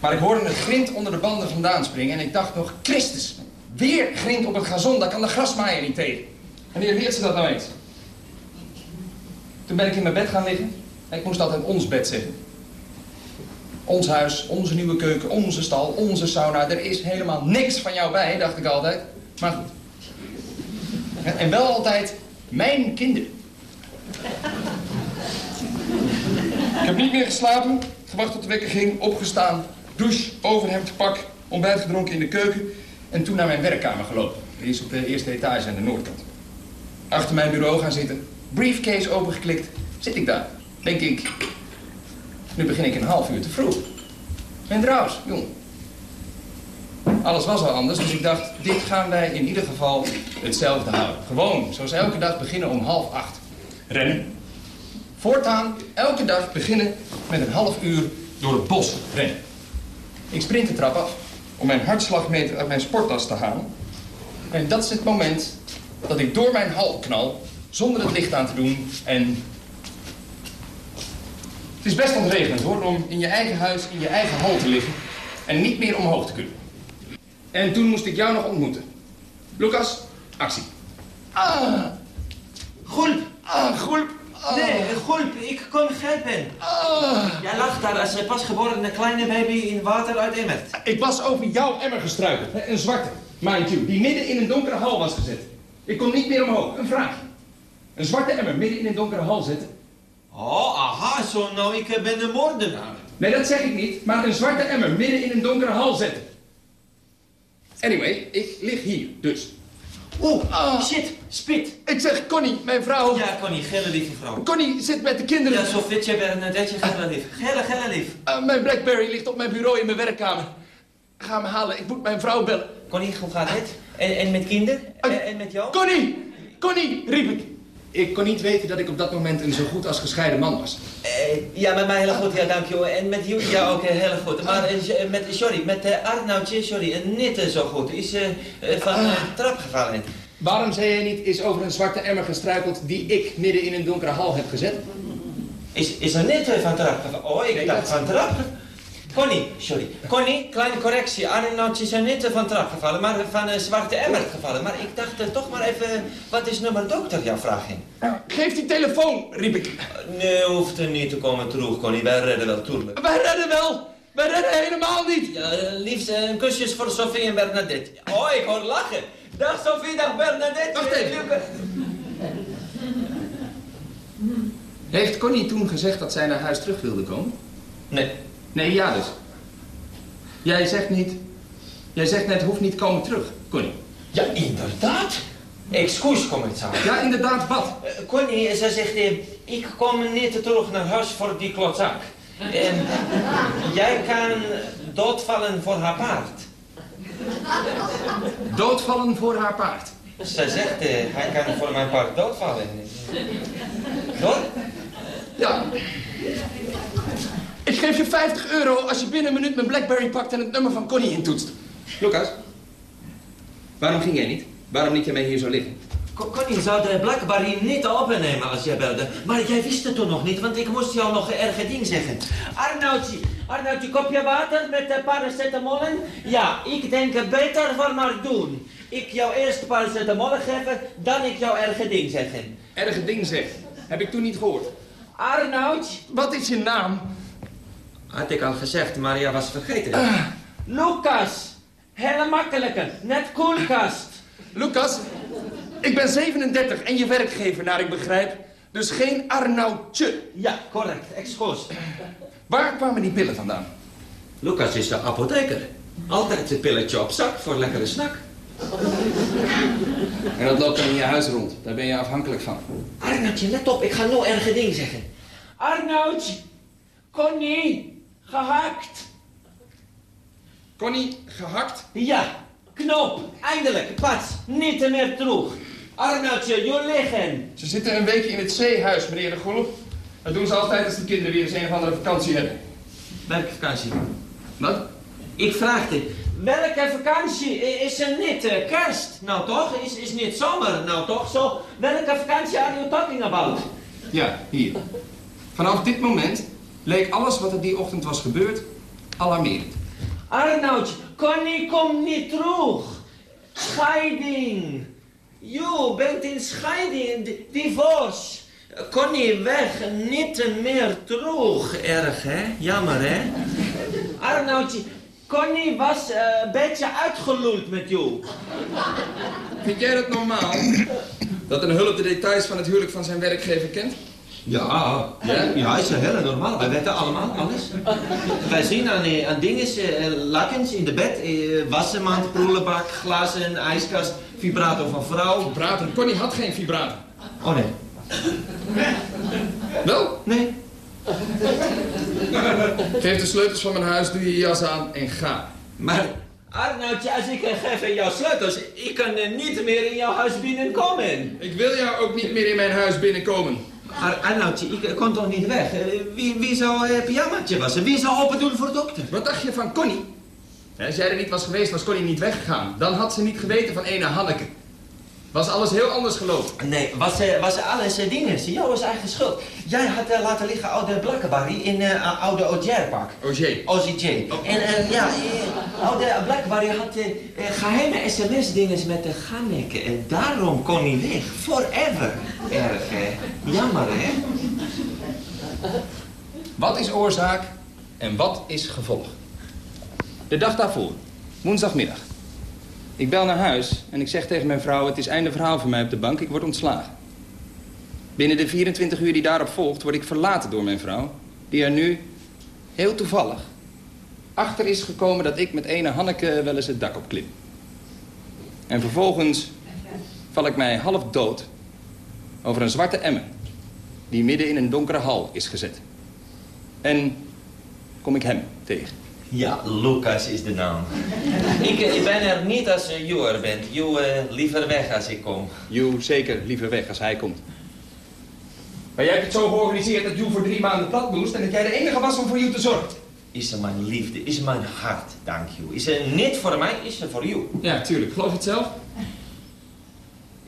Maar ik hoorde het grind onder de banden vandaan springen en ik dacht nog, Christus, weer grind op het gazon, daar kan de grasmaaier niet tegen. Wanneer leert ze dat nou eens? Toen ben ik in mijn bed gaan liggen. Ik moest altijd ons bed zeggen. Ons huis, onze nieuwe keuken, onze stal, onze sauna. Er is helemaal niks van jou bij, dacht ik altijd. Maar goed. En wel altijd mijn kinderen. Ik heb niet meer geslapen, gewacht tot de wekker ging, opgestaan, douche, overhemd, pak, ontbijt gedronken in de keuken en toen naar mijn werkkamer gelopen. Die is op de eerste etage aan de noordkant. Achter mijn bureau gaan zitten, briefcase opengeklikt, zit ik daar. Denk ik, Nu begin ik een half uur te vroeg. En trouwens, jong. Alles was al anders, dus ik dacht, dit gaan wij in ieder geval hetzelfde houden. Gewoon, zoals elke dag beginnen om half acht. Rennen. Voortaan elke dag beginnen met een half uur door het bos rennen. Ik sprint de trap af om mijn hartslagmeter uit mijn sporttas te halen. En dat is het moment dat ik door mijn hal knal, zonder het licht aan te doen en... Het is best ontregelend hoor, om in je eigen huis in je eigen hal te liggen en niet meer omhoog te kunnen. En toen moest ik jou nog ontmoeten. Lucas, actie. Ah! Gulp! Ah, gulp! Nee, gulp, ik kon helpen. Jij lag daar als een pasgeboren kleine baby in water uit Emmert. Ik was over jouw emmer gestruikeld. hè, Een zwarte, mind you, die midden in een donkere hal was gezet. Ik kon niet meer omhoog. Een vraagje. Een zwarte emmer midden in een donkere hal zetten? Oh, aha, zo nou, ik ben de moordenaar. Nee, dat zeg ik niet. Maar een zwarte emmer midden in een donkere hal zetten. Anyway, ik lig hier, dus. Oeh, shit, spit. Ik zeg, Connie, mijn vrouw... Ja, Connie, gele lieve vrouw. Connie zit met de kinderen. Ja, Sofietje, Bernadette, gele lief. Gele, gele lief. Uh, mijn Blackberry ligt op mijn bureau in mijn werkkamer. Ga me halen, ik moet mijn vrouw bellen. Connie, hoe gaat het? En, en met kinderen? En, en met jou? Connie! Connie, riep ik. Ik kon niet weten dat ik op dat moment een zo goed als gescheiden man was. Eh, ja, met mij heel goed, ja, dank je. En met jullie ja, ook eh, heel goed. Maar eh, met, sorry, met uh, Arnoudje, sorry, niet zo goed. Is van de trap gevallen. Waarom zei jij niet, is over een zwarte emmer gestruikeld die ik midden in een donkere hal heb gezet? Is, is er niet eh, van trap gevallen? Oh, ik dacht van trap. Connie, sorry. Connie, kleine correctie. Arnoudje is er niet eh, van trap gevallen, maar van een zwarte emmer gevallen. Maar ik dacht eh, toch maar even, wat is nummer dokter, jouw vraag in? Geef die telefoon, riep ik. Nee, hoeft er niet te komen terug, Connie. Wij redden wel, tuurlijk. Wij redden wel. Wij redden helemaal niet. Ja, eh, liefst eh, een kusjes voor Sofie en Bernadette. Oh, ik hoor lachen. Dag Sofie, dag Bernadette. Wacht even. Heeft Connie toen gezegd dat zij naar huis terug wilde komen? Nee. Nee, ja dus. Jij zegt niet... Jij zegt net, hoeft niet komen terug, Connie. Ja, inderdaad. Excuus, commissaris. Ja, inderdaad, wat? Uh, Connie, ze zegt, eh, ik kom niet terug naar huis voor die klotzak. En jij kan doodvallen voor haar paard. Doodvallen voor haar paard? Ze zegt, eh, hij kan voor mijn paard doodvallen. Door? Ja. Ik geef je 50 euro als je binnen een minuut mijn Blackberry pakt en het nummer van Connie intoetst. Lucas, waarom ging jij niet? Waarom liet je mij hier zo liggen? Con- Connie zou de Blackberry niet opnemen als jij belde. Maar jij wist het toen nog niet, want ik moest jou nog een erge ding zeggen. Arnoudje, Arnoudje, kopje water met de paracetamol? Ja, ik denk beter van maar doen. Ik jou eerst paracetamol geven, dan ik jou erge ding zeggen. Erge ding zeg. Heb ik toen niet gehoord. Arnoud. Wat is je naam? Had ik al gezegd, maar jij was vergeten. Lucas. Hele makkelijke. Net koelkast. Lucas, ik ben 37 en je werkgever, naar ik begrijp. Dus geen Arnoudje. Ja, correct. Excuus. Waar kwamen die pillen vandaan? Lucas is de apotheker. Altijd het pilletje op zak voor lekkere snak. En dat loopt dan in je huis rond. Daar ben je afhankelijk van. Arnoudje, let op. Ik ga nou erge ding zeggen. Arnoud. Connie. Gehakt. Connie, gehakt? Ja. Knop. Eindelijk. Pas. Niet meer terug. Arnoudje, je liggen. Ze zitten een weekje in het zeehuis, meneer de Golf. Dat doen ze altijd als de kinderen weer eens een of andere vakantie hebben. Welke vakantie? Wat? Ik vraagde, welke vakantie is er niet? eh, kerst? Nou toch? Is, is niet zomer? Nou toch? Zo, welke vakantie are you talking about? Ja, hier. Vanaf dit moment leek alles wat er die ochtend was gebeurd alarmerend. Arnoud, Connie komt niet terug. Scheiding. Je bent in scheiding, di- divorce. Connie weg, niet meer terug. Erg, hè? Jammer, hè? Arnoudje, Connie was eh, een beetje uitgeluld met jou. Vind jij dat normaal? Dat een hulp de details van het huwelijk van zijn werkgever kent? Ja, ja, ja, is heel normaal. Wij weten allemaal alles. Wij zien aan, eh, aan dingen, eh, lakens in de bed, eh, wassenmand, prullenbak, glazen, ijskast, vibrator van vrouw. Vibrator? Connie had geen vibrator. Oh nee. Wel? Nee. Geef de sleutels van mijn huis, doe je jas aan en ga. Maar Arnoudje, als ik eh, geef jouw sleutels, ik kan eh, niet meer in jouw huis binnenkomen. Ik wil jou ook niet meer in mijn huis binnenkomen. Maar Arnoudje, ik kon toch niet weg? Eh, Wie, wie zou eh, pyjamaatje wassen? Wie zou open doen voor dokter? Wat dacht je van Connie? Als jij er niet was geweest, was Connie niet weggegaan. Dan had ze niet geweten van ene Hanneke. Was alles heel anders gelopen. Nee, was, eh, was alles eh, dingen. Jouw was eigen schuld. Jij had eh, laten liggen oude Blakkenbarry in eh oude Augerpark. Auger. OCJ. En eh, ja, eh, oude Blakkenbarry had eh, eh, geheime sms-dingen met de Ganneke. En daarom kon hij weg. Forever. Erg, hè? Jammer, hè? Wat is oorzaak en wat is gevolg? De dag daarvoor, woensdagmiddag. Ik bel naar huis en ik zeg tegen mijn vrouw... het is einde verhaal voor mij op de bank, ik word ontslagen. Binnen de 24 uur die daarop volgt, word ik verlaten door mijn vrouw... die er nu, heel toevallig, achter is gekomen... dat ik met ene Hanneke wel eens het dak opklim. En vervolgens val ik mij half dood over een zwarte emmer... die midden in een donkere hal is gezet. En kom ik hem tegen. Ja, Lucas is de naam. ik, eh, ik ben er niet als uh, you er bent. You eh, liever weg als ik kom. You zeker liever weg als hij komt. Maar jij hebt het zo georganiseerd dat You voor drie maanden plat moest... en dat jij de enige was om voor You te zorgen. Is er mijn liefde, is er mijn hart, dank you. Is er niet voor mij, is er voor you. Ja, tuurlijk. Geloof je het zelf?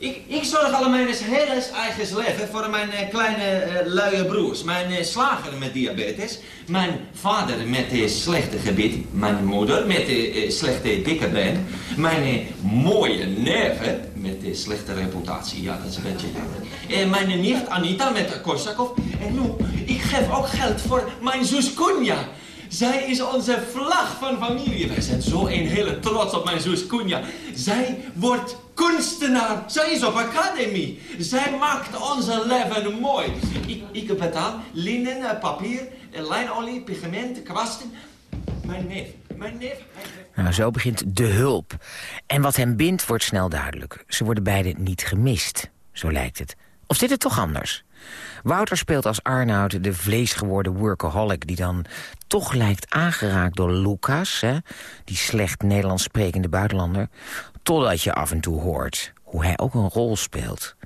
Ik, ik zorg alle mijn hele eigen leven voor mijn eh, kleine eh, luie broers. Mijn eh, slager met diabetes. Mijn vader met de slechte gebied. Mijn moeder met slechte dikke been. Mijn mooie neven met slechte reputatie. Ja, dat is een beetje jammer. Mijn nicht Anita met Korsakov. En nu, ik geef ook geld voor mijn zus Kunja. Zij is onze vlag van familie. Wij zijn zo een hele trots op mijn zus Kunja. Zij wordt kunstenaar. Zij is op academie. Zij maakt onze leven mooi. Ik, ik betaal linnen, eh, papier, eh, lijnolie, pigment, kwasten. Mijn neef, mijn neef. Nou, zo begint de hulp. En wat hem bindt wordt snel duidelijk. Ze worden beiden niet gemist, zo lijkt het. Of zit het toch anders? Wouter speelt als Arnoud de vleesgeworden workaholic... die dan toch lijkt aangeraakt door Lucas, hè? die slecht Nederlands sprekende buitenlander... totdat je af en toe hoort hoe hij ook een rol speelt.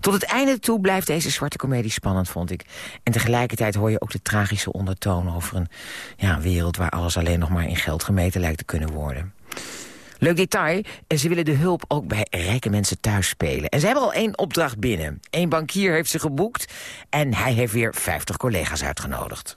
Tot het einde toe blijft deze zwarte komedie spannend, vond ik. En tegelijkertijd hoor je ook de tragische ondertoon... over een ja, wereld waar alles alleen nog maar in geld gemeten lijkt te kunnen worden. Leuk detail, ze willen de hulp ook bij rijke mensen thuis spelen. En ze hebben al één opdracht binnen. Eén bankier heeft ze geboekt en hij heeft weer 50 collega's uitgenodigd.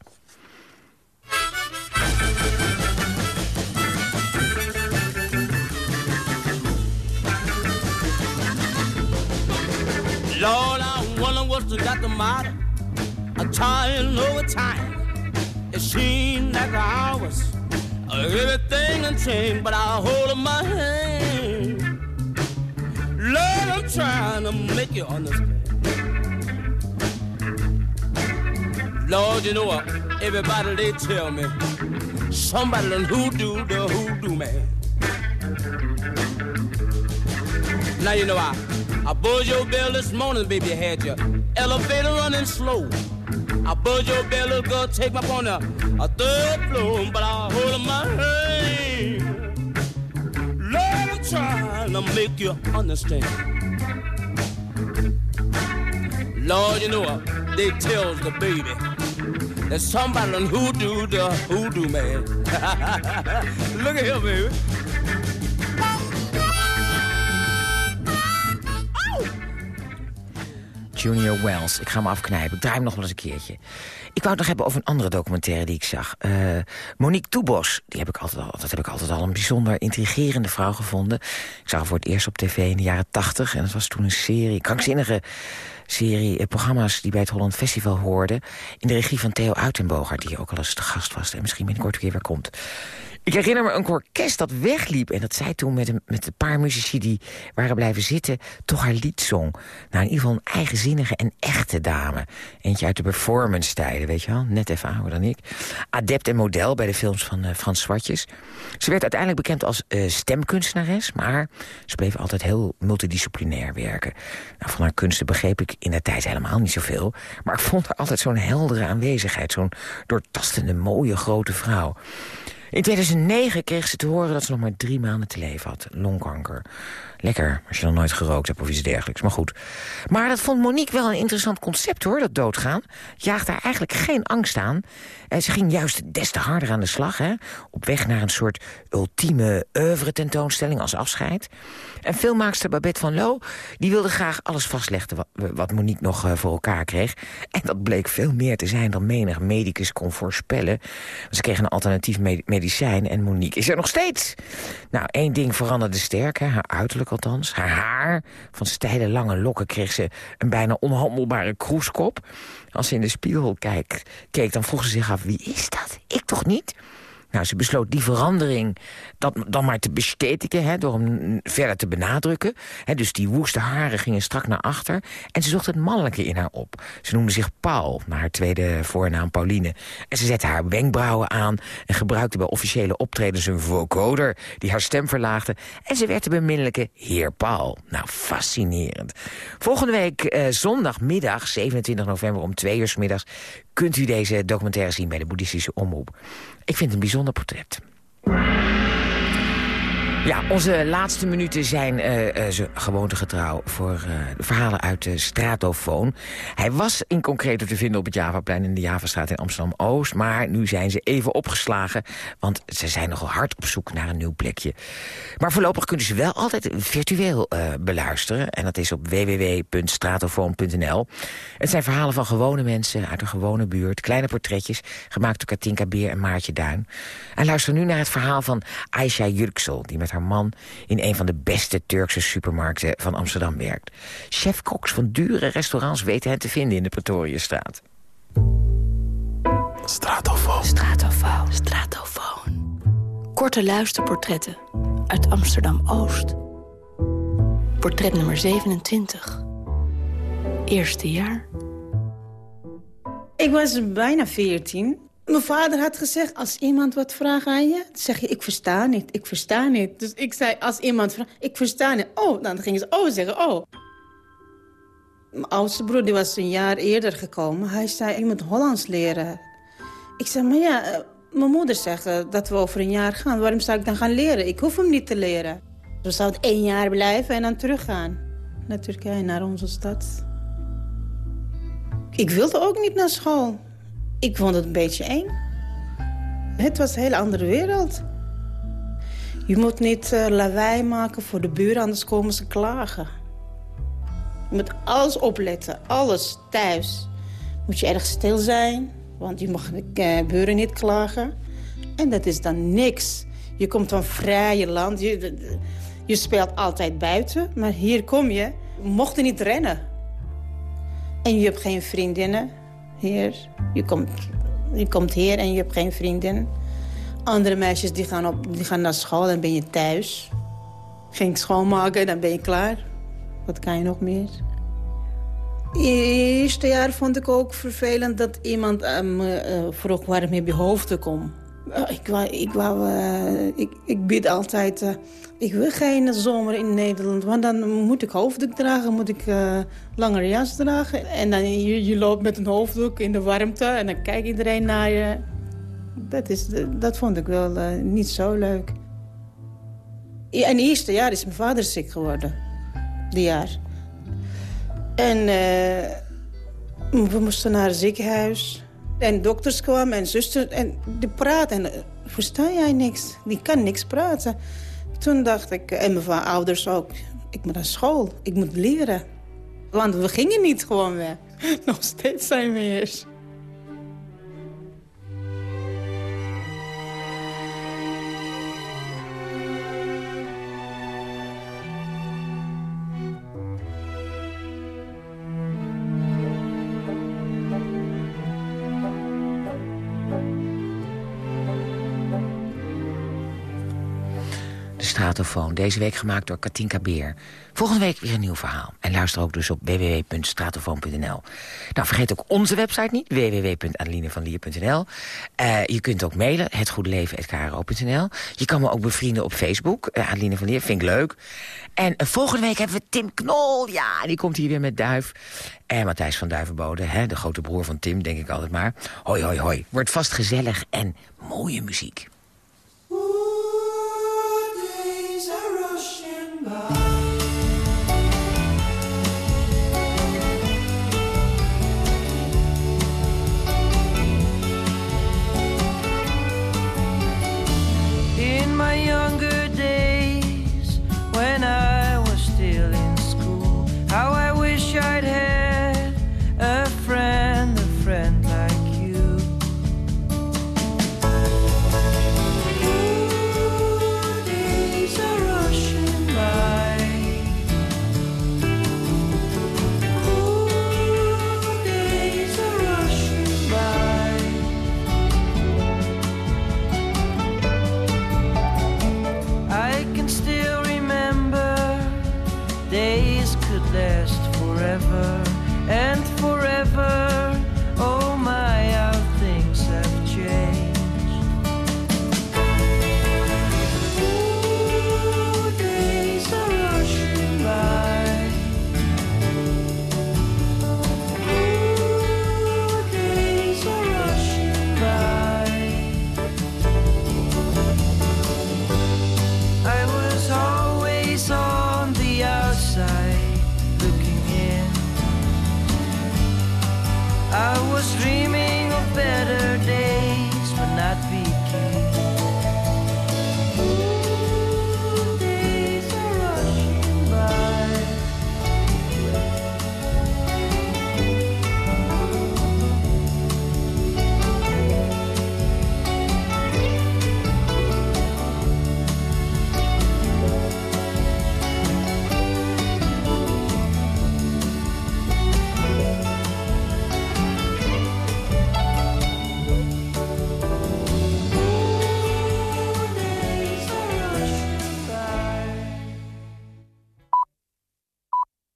What's got the. It hours, everything done changed, but I hold in my hand. Lord, I'm trying to make you understand. Lord, you know what? Everybody they tell me somebody done hoodoo the hoodoo man. Now you know I I buzzed your bell this morning, baby, had your elevator running slow. I buzzed your bell, little girl, take me up on a, third floor, but I hold my hand. Lord, I'm trying to make you understand. Lord, you know what? They tells the baby that somebody done hoodoo the hoodoo man. Look at here, baby. Junior Wells. Ik ga hem afknijpen. Ik draai hem nog wel eens een keertje. Ik wou het nog hebben over een andere documentaire die ik zag. Eh, Monique Toebos. Die heb ik altijd al, dat heb ik altijd al een bijzonder intrigerende vrouw gevonden. Ik zag haar voor het eerst op tv in de jaren tachtig. En het was toen een serie, krankzinnige serie eh, programma's die bij het Holland Festival hoorden. In de regie van Theo Uitenboger, die ook al eens te gast was. En misschien binnenkort weer weer komt. Ik herinner me een orkest dat wegliep. En dat zij toen met een, met een paar muzici die waren blijven zitten... toch haar lied zong. Nou, in ieder geval een eigenzinnige en echte dame. Eentje uit de performance-tijd. geleden, weet je wel. Net even ouder dan ik. Adept en model bij de films van eh, Frans Zwartjes. Ze werd uiteindelijk bekend als eh, stemkunstenares... maar ze bleef altijd heel multidisciplinair werken. Nou, van haar kunsten begreep ik in de tijd helemaal niet zoveel... maar ik vond haar altijd zo'n heldere aanwezigheid. Zo'n doortastende, mooie, grote vrouw. In 2009 kreeg ze te horen dat ze nog maar drie maanden te leven had. Longkanker. Lekker, als je nog nooit gerookt hebt of iets dergelijks. Maar goed. Maar dat vond Monique wel een interessant concept hoor, dat doodgaan. Jaagde haar eigenlijk geen angst aan. En ze ging juist des te harder aan de slag. Hè? Op weg naar een soort ultieme oeuvre tentoonstelling als afscheid. En filmmaakster Babette van Loo die wilde graag alles vastleggen wat, Monique nog uh, voor elkaar kreeg. En dat bleek veel meer te zijn dan menig medicus kon voorspellen. Ze kreeg een alternatief medicijn en Monique is er nog steeds. Nou, één ding veranderde sterk, hè? haar uiterlijk althans. Haar haar, van steile lange lokken kreeg ze een bijna onhandelbare kroeskop. Als ze in de spiegel keek, keek, dan vroeg ze zich af, wie is dat? Ik toch niet? Nou, ze besloot die verandering dat, dan maar te bestetigen... Hè, door hem verder te benadrukken. Hè, dus die woeste haren gingen strak naar achter. En ze zocht het mannelijke in haar op. Ze noemde zich Paul, naar haar tweede voornaam Pauline. En ze zette haar wenkbrauwen aan... en gebruikte bij officiële optredens een vocoder... die haar stem verlaagde. En ze werd de beminnelijke heer Paul. Nou, fascinerend. Volgende week eh, zondagmiddag, 27 november om twee uur middags... kunt u deze documentaire zien bij de boeddhistische omroep. Ik vind het een bijzonder portret. Ja, onze laatste minuten zijn uh, uh, gewoontegetrouw voor de verhalen uit de Stratofoon. Hij was in concreto te vinden op het Javaplein in de Javastraat in Amsterdam-Oost. Maar nu zijn ze even opgeslagen, want ze zijn nogal hard op zoek naar een nieuw plekje. Maar voorlopig kunnen ze wel altijd virtueel beluisteren. En dat is op www.stratofoon.nl. Het zijn verhalen van gewone mensen uit een gewone buurt. Kleine portretjes, gemaakt door Katinka Beer en Maartje Duin. En luister nu naar het verhaal van Aisha Jurksel, die met haar man in een van de beste Turkse supermarkten van Amsterdam werkt. Chef-koks van dure restaurants weten hen te vinden in de Pretoriëstraat. Stratofoon. Stratofoon. Stratofoon. Korte luisterportretten uit Amsterdam-Oost. Portret nummer 27. Eerste jaar. Ik was bijna 14 mijn vader had gezegd, als iemand wat vraagt aan je... zeg je, ik versta niet, ik versta niet. Dus ik zei, als iemand vraagt, ik versta niet. Oh, dan gingen ze oh zeggen, oh. Mijn oudste broer die was een jaar eerder gekomen. Hij zei, je moet Hollands leren. Ik zei, maar ja, eh, mijn moeder zegt eh, dat we over een jaar gaan. Waarom zou ik dan gaan leren? Ik hoef hem niet te leren. We zouden één jaar blijven en dan teruggaan. Naar Turkije, naar onze stad. Ik wilde ook niet naar school. Ik vond het een beetje eng. Het was een hele andere wereld. Je moet niet uh, lawaai maken voor de buren, anders komen ze klagen. Je moet alles opletten, alles thuis. Moet je erg stil zijn, want je mag de uh, buren niet klagen. En dat is dan niks. Je komt van vrije land, je, je speelt altijd buiten. Maar hier kom je, mocht je niet rennen. En je hebt geen vriendinnen, hier. Je komt, je komt hier en je hebt geen vriendin. Andere meisjes die gaan, op, die gaan naar school en ben je thuis. Ging schoonmaken, dan ben je klaar. Wat kan je nog meer? Eerste jaar vond ik ook vervelend dat iemand me uh, vroeg waarom heb je hoofden kom. Uh, ik, wou, ik, wou, uh, ik, ik bid altijd, uh, ik wil geen zomer in Nederland. Want dan moet ik hoofddoek dragen, moet ik langere jas dragen. En dan je, je, loopt met een hoofddoek in de warmte en dan kijkt iedereen naar je. Dat, is, dat vond ik wel niet zo leuk. En het eerste jaar is mijn vader ziek geworden. Die jaar. En we moesten naar het ziekenhuis. En dokters kwamen en zuster en die praten. En versta jij niks? Die kan niks praten. Toen dacht ik, en mijn ouders ook, ik moet naar school. Ik moet leren. Want we gingen niet gewoon weg. Nog steeds zijn we hier. Deze week gemaakt door Katinka Beer. Volgende week weer een nieuw verhaal. En luister ook dus op www.stratofoon.nl. Nou, vergeet ook onze website niet, www.adelinevanlier.nl. Uh, je kunt ook mailen, hetgoedeleven.kro.nl. Je kan me ook bevrienden op Facebook, uh, Adeline van Lier, vind ik leuk. En uh, volgende week hebben we Tim Knol, ja, die komt hier weer met Duif. En Matthijs van Duivenbode, hè, de grote broer van Tim, denk ik altijd maar. Hoi, hoi, hoi. Wordt vast gezellig en mooie muziek. In my younger